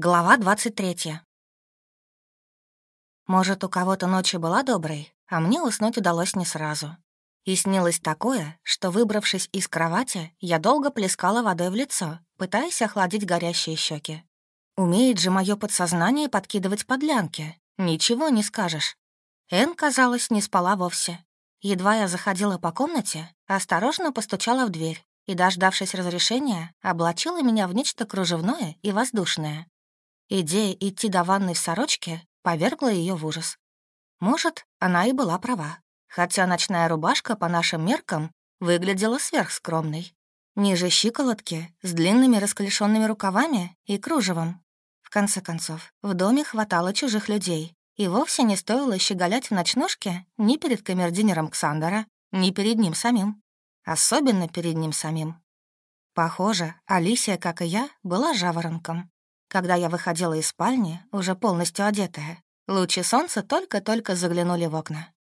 Глава 23. Может, у кого-то ночью была доброй, а мне уснуть удалось не сразу. И снилось такое, что, выбравшись из кровати, я долго плескала водой в лицо, пытаясь охладить горящие щеки. Умеет же мое подсознание подкидывать подлянки. Ничего не скажешь. Эн, казалось, не спала вовсе. Едва я заходила по комнате, осторожно постучала в дверь и, дождавшись разрешения, облачила меня в нечто кружевное и воздушное. Идея идти до ванной в сорочке повергла ее в ужас. Может, она и была права, хотя ночная рубашка по нашим меркам выглядела сверхскромной. Ниже щиколотки, с длинными расклешенными рукавами и кружевом. В конце концов, в доме хватало чужих людей, и вовсе не стоило щеголять в ночнушке ни перед камердинером Ксандера, ни перед ним самим. Особенно перед ним самим. Похоже, Алисия, как и я, была жаворонком. Когда я выходила из спальни, уже полностью одетая, лучи солнца только-только заглянули в окна.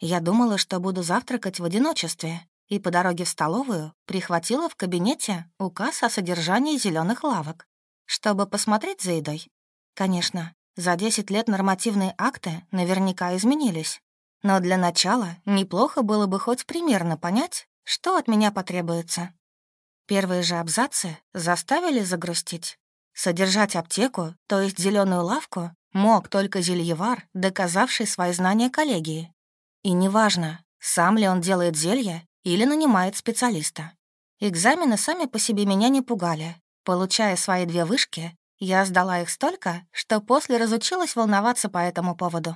Я думала, что буду завтракать в одиночестве, и по дороге в столовую прихватила в кабинете указ о содержании зеленых лавок, чтобы посмотреть за едой. Конечно, за 10 лет нормативные акты наверняка изменились. Но для начала неплохо было бы хоть примерно понять, что от меня потребуется. Первые же абзацы заставили загрустить. Содержать аптеку, то есть зеленую лавку, мог только зельевар, доказавший свои знания коллегии. И неважно, сам ли он делает зелья или нанимает специалиста. Экзамены сами по себе меня не пугали. Получая свои две вышки, я сдала их столько, что после разучилась волноваться по этому поводу.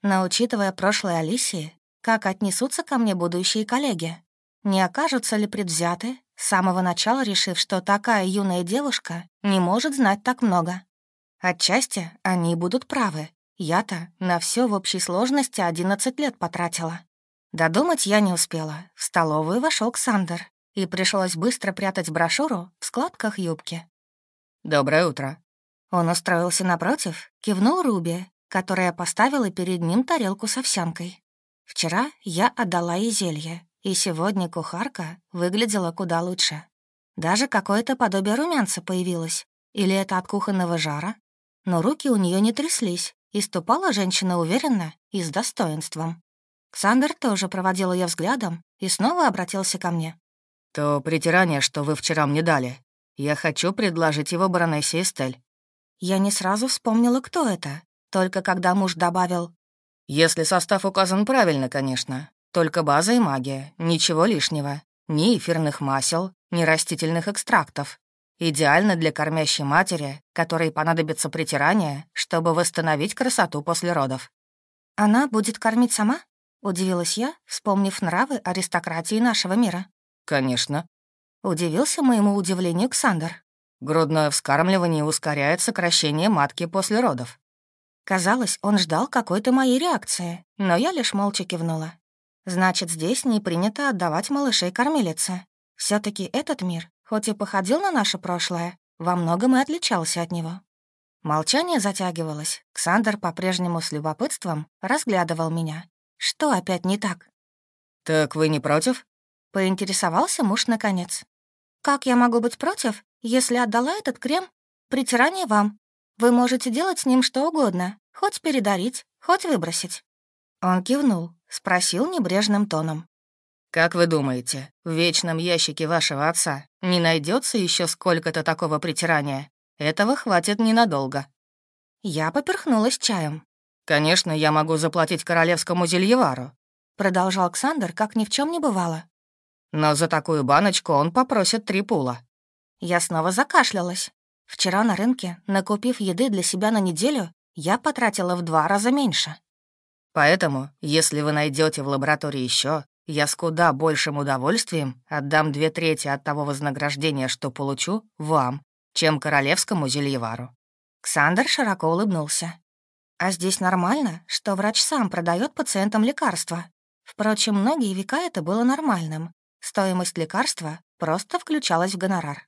Но учитывая прошлое Алисии, как отнесутся ко мне будущие коллеги? Не окажутся ли предвзяты с самого начала решив, что такая юная девушка не может знать так много. Отчасти они будут правы. Я-то на все в общей сложности 11 лет потратила. Додумать я не успела. В столовую вошел Ксандер, и пришлось быстро прятать брошюру в складках юбки. «Доброе утро». Он устроился напротив, кивнул Руби, которая поставила перед ним тарелку с овсянкой. «Вчера я отдала ей зелье, и сегодня кухарка выглядела куда лучше. Даже какое-то подобие румянца появилось. Или это от кухонного жара? Но руки у нее не тряслись, и ступала женщина уверенно и с достоинством. Ксандер тоже проводил ее взглядом и снова обратился ко мне. «То притирание, что вы вчера мне дали, я хочу предложить его баронессе Эстель». Я не сразу вспомнила, кто это, только когда муж добавил... «Если состав указан правильно, конечно, только база и магия, ничего лишнего, ни эфирных масел, ни растительных экстрактов. Идеально для кормящей матери, которой понадобится притирание, чтобы восстановить красоту после родов. «Она будет кормить сама?» — удивилась я, вспомнив нравы аристократии нашего мира. «Конечно». Удивился моему удивлению Ксандр. Грудное вскармливание ускоряет сокращение матки после родов. Казалось, он ждал какой-то моей реакции, но я лишь молча кивнула. Значит, здесь не принято отдавать малышей кормилице. все таки этот мир, хоть и походил на наше прошлое, во многом и отличался от него. Молчание затягивалось. Ксандр по-прежнему с любопытством разглядывал меня. Что опять не так? «Так вы не против?» — поинтересовался муж наконец. «Как я могу быть против, если отдала этот крем? Притирание вам. Вы можете делать с ним что угодно, хоть передарить, хоть выбросить». Он кивнул, — спросил небрежным тоном. «Как вы думаете, в вечном ящике вашего отца не найдется еще сколько-то такого притирания? Этого хватит ненадолго». Я поперхнулась чаем. «Конечно, я могу заплатить королевскому зельевару», — продолжал Александр, как ни в чем не бывало. «Но за такую баночку он попросит три пула». Я снова закашлялась. Вчера на рынке, накупив еды для себя на неделю, я потратила в два раза меньше. Поэтому, если вы найдете в лаборатории еще, я с куда большим удовольствием отдам две трети от того вознаграждения, что получу, вам, чем королевскому зельевару». Ксандер широко улыбнулся. «А здесь нормально, что врач сам продает пациентам лекарства. Впрочем, многие века это было нормальным. Стоимость лекарства просто включалась в гонорар».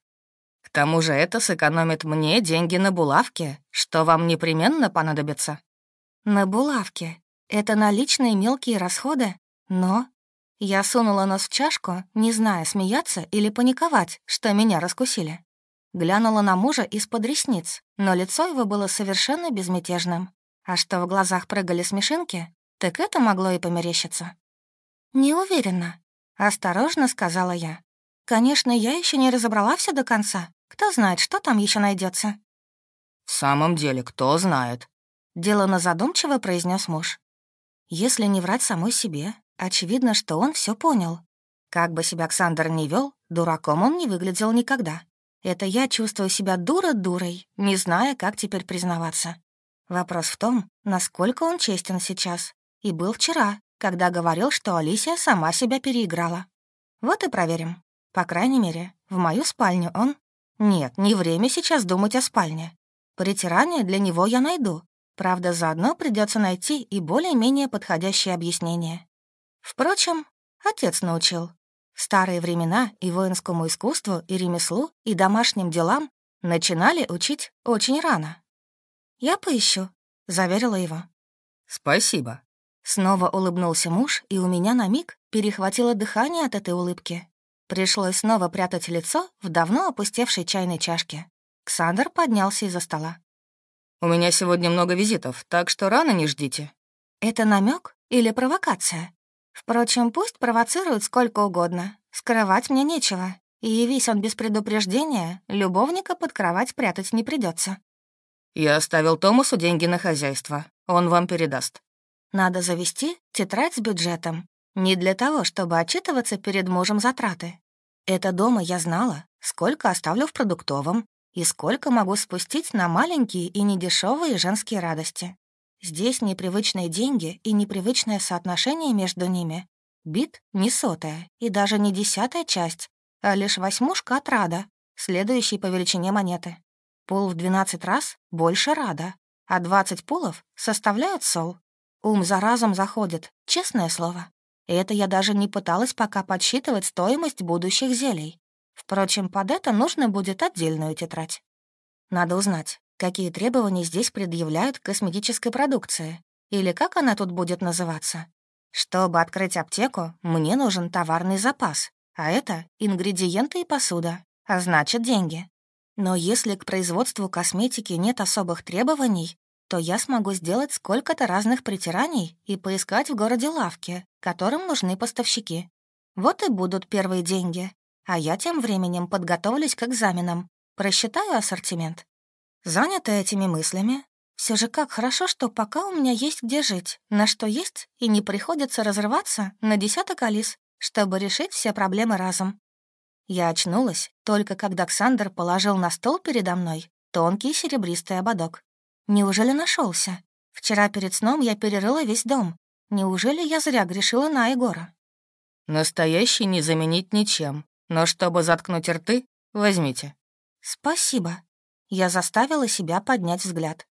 «К тому же это сэкономит мне деньги на булавке, что вам непременно понадобится». «На булавке», это наличные мелкие расходы. Но я сунула нос в чашку, не зная, смеяться или паниковать, что меня раскусили. Глянула на мужа из-под ресниц, но лицо его было совершенно безмятежным. А что в глазах прыгали смешинки, так это могло и померещиться. «Не уверена», — осторожно сказала я. «Конечно, я еще не разобрала все до конца. Кто знает, что там еще найдется. «В самом деле, кто знает?» — делано задумчиво произнес муж. Если не врать самой себе, очевидно, что он все понял. Как бы себя Александр ни вел, дураком он не выглядел никогда. Это я чувствую себя дура-дурой, не зная, как теперь признаваться. Вопрос в том, насколько он честен сейчас. И был вчера, когда говорил, что Алисия сама себя переиграла. Вот и проверим. По крайней мере, в мою спальню он... Нет, не время сейчас думать о спальне. Притирание для него я найду, Правда, заодно придется найти и более-менее подходящее объяснение. Впрочем, отец научил. В старые времена и воинскому искусству, и ремеслу, и домашним делам начинали учить очень рано. «Я поищу», — заверила его. «Спасибо». Снова улыбнулся муж, и у меня на миг перехватило дыхание от этой улыбки. Пришлось снова прятать лицо в давно опустевшей чайной чашке. Ксандр поднялся из-за стола. У меня сегодня много визитов, так что рано не ждите». Это намек или провокация? Впрочем, пусть провоцирует сколько угодно. Скрывать мне нечего. И явись он без предупреждения, любовника под кровать прятать не придется. «Я оставил Томасу деньги на хозяйство. Он вам передаст». «Надо завести тетрадь с бюджетом. Не для того, чтобы отчитываться перед мужем затраты. Это дома я знала, сколько оставлю в продуктовом, и сколько могу спустить на маленькие и недешевые женские радости. Здесь непривычные деньги и непривычное соотношение между ними. Бит не сотая и даже не десятая часть, а лишь восьмушка от рада, следующей по величине монеты. Пол в 12 раз больше рада, а 20 полов составляют сол. Ум за разом заходит, честное слово. И это я даже не пыталась пока подсчитывать стоимость будущих зелий. Впрочем, под это нужно будет отдельную тетрадь. Надо узнать, какие требования здесь предъявляют к косметической продукции, или как она тут будет называться. Чтобы открыть аптеку, мне нужен товарный запас, а это ингредиенты и посуда, а значит деньги. Но если к производству косметики нет особых требований, то я смогу сделать сколько-то разных притираний и поискать в городе лавки, которым нужны поставщики. Вот и будут первые деньги, а я тем временем подготовлюсь к экзаменам, просчитаю ассортимент. Занята этими мыслями, все же как хорошо, что пока у меня есть где жить, на что есть, и не приходится разрываться на десяток Алис, чтобы решить все проблемы разом. Я очнулась, только когда Ксандр положил на стол передо мной тонкий серебристый ободок. Неужели нашелся? Вчера перед сном я перерыла весь дом. Неужели я зря грешила на Егора? Настоящий не заменить ничем. Ну а Но чтобы заткнуть рты, возьмите». «Спасибо». Я заставила себя поднять взгляд.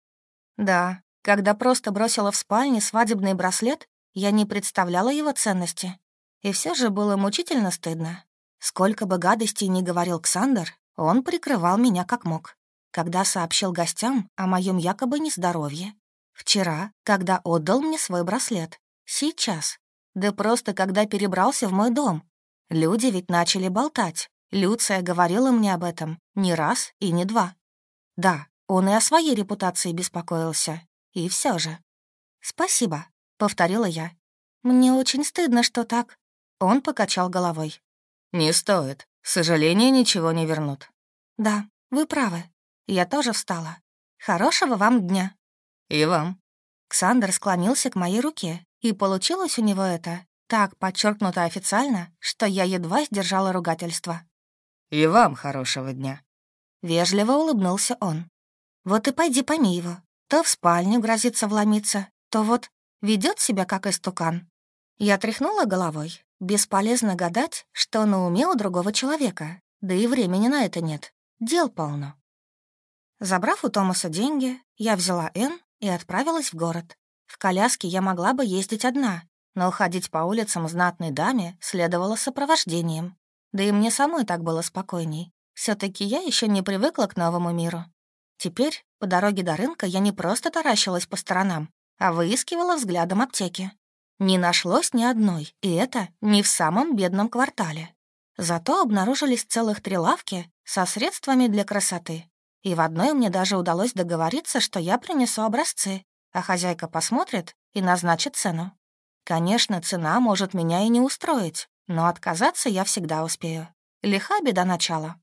Да, когда просто бросила в спальне свадебный браслет, я не представляла его ценности. И все же было мучительно стыдно. Сколько бы гадостей ни говорил Ксандер, он прикрывал меня как мог. Когда сообщил гостям о моем якобы нездоровье. Вчера, когда отдал мне свой браслет. Сейчас. Да просто когда перебрался в мой дом, Люди ведь начали болтать. Люция говорила мне об этом не раз и не два. Да, он и о своей репутации беспокоился. И все же. «Спасибо», — повторила я. «Мне очень стыдно, что так». Он покачал головой. «Не стоит. Сожаления ничего не вернут». «Да, вы правы. Я тоже встала. Хорошего вам дня». «И вам». Ксандр склонился к моей руке, и получилось у него это так подчеркнуто официально, что я едва сдержала ругательство. «И вам хорошего дня!» Вежливо улыбнулся он. «Вот и пойди пойми его. То в спальню грозится вломиться, то вот ведет себя как истукан». Я тряхнула головой. Бесполезно гадать, что на уме у другого человека, да и времени на это нет. Дел полно. Забрав у Томаса деньги, я взяла Н и отправилась в город. В коляске я могла бы ездить одна, но ходить по улицам знатной даме следовало сопровождением. Да и мне самой так было спокойней. все таки я еще не привыкла к новому миру. Теперь по дороге до рынка я не просто таращилась по сторонам, а выискивала взглядом аптеки. Не нашлось ни одной, и это не в самом бедном квартале. Зато обнаружились целых три лавки со средствами для красоты. И в одной мне даже удалось договориться, что я принесу образцы, а хозяйка посмотрит и назначит цену. Конечно, цена может меня и не устроить, но отказаться я всегда успею. Лиха беда начала.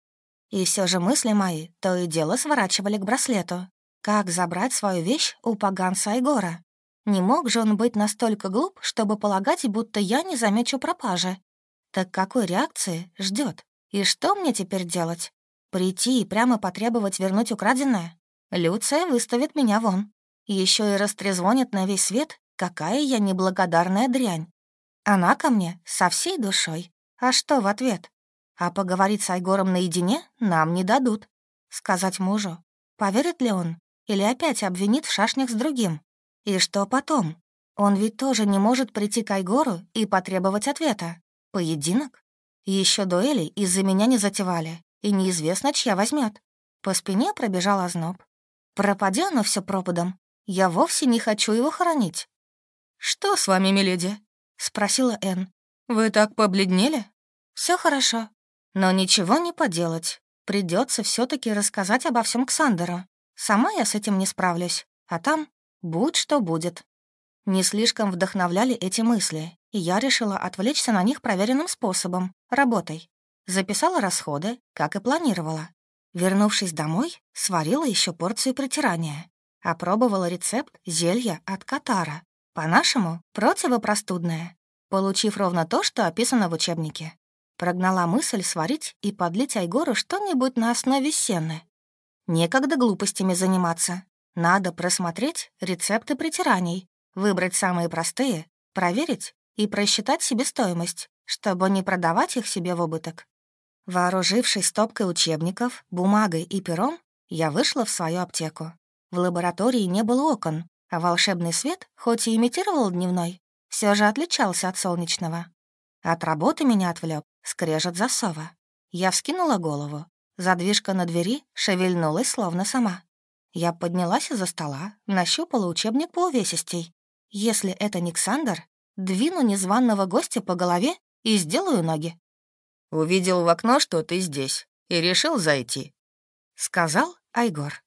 И все же мысли мои то и дело сворачивали к браслету. Как забрать свою вещь у поганца Айгора? Не мог же он быть настолько глуп, чтобы полагать, будто я не замечу пропажи. Так какой реакции ждет? И что мне теперь делать? Прийти и прямо потребовать вернуть украденное? Люция выставит меня вон. Еще и растрезвонит на весь свет Какая я неблагодарная дрянь. Она ко мне со всей душой. А что в ответ? А поговорить с Айгором наедине нам не дадут. Сказать мужу. Поверит ли он? Или опять обвинит в шашнях с другим? И что потом? Он ведь тоже не может прийти к Айгору и потребовать ответа. Поединок? Еще дуэли из-за меня не затевали, и неизвестно, чья возьмет. По спине пробежал озноб. Пропади оно все пропадом. Я вовсе не хочу его хоронить. «Что с вами, миледи?» — спросила Энн. «Вы так побледнели?» Все хорошо, но ничего не поделать. Придется все таки рассказать обо всем Ксандеру. Сама я с этим не справлюсь, а там будь что будет». Не слишком вдохновляли эти мысли, и я решила отвлечься на них проверенным способом — работой. Записала расходы, как и планировала. Вернувшись домой, сварила еще порцию протирания, Опробовала рецепт зелья от Катара по-нашему, противопростудное, получив ровно то, что описано в учебнике. Прогнала мысль сварить и подлить Айгору что-нибудь на основе сены. Некогда глупостями заниматься. Надо просмотреть рецепты притираний, выбрать самые простые, проверить и просчитать себестоимость, чтобы не продавать их себе в убыток. Вооружившись стопкой учебников, бумагой и пером, я вышла в свою аптеку. В лаборатории не было окон, а волшебный свет, хоть и имитировал дневной, все же отличался от солнечного. От работы меня отвлек скрежет засова. Я вскинула голову. Задвижка на двери шевельнулась словно сама. Я поднялась из-за стола, нащупала учебник по увесистей. Если это не Ксандр, двину незваного гостя по голове и сделаю ноги. «Увидел в окно, что ты здесь, и решил зайти», — сказал Айгор.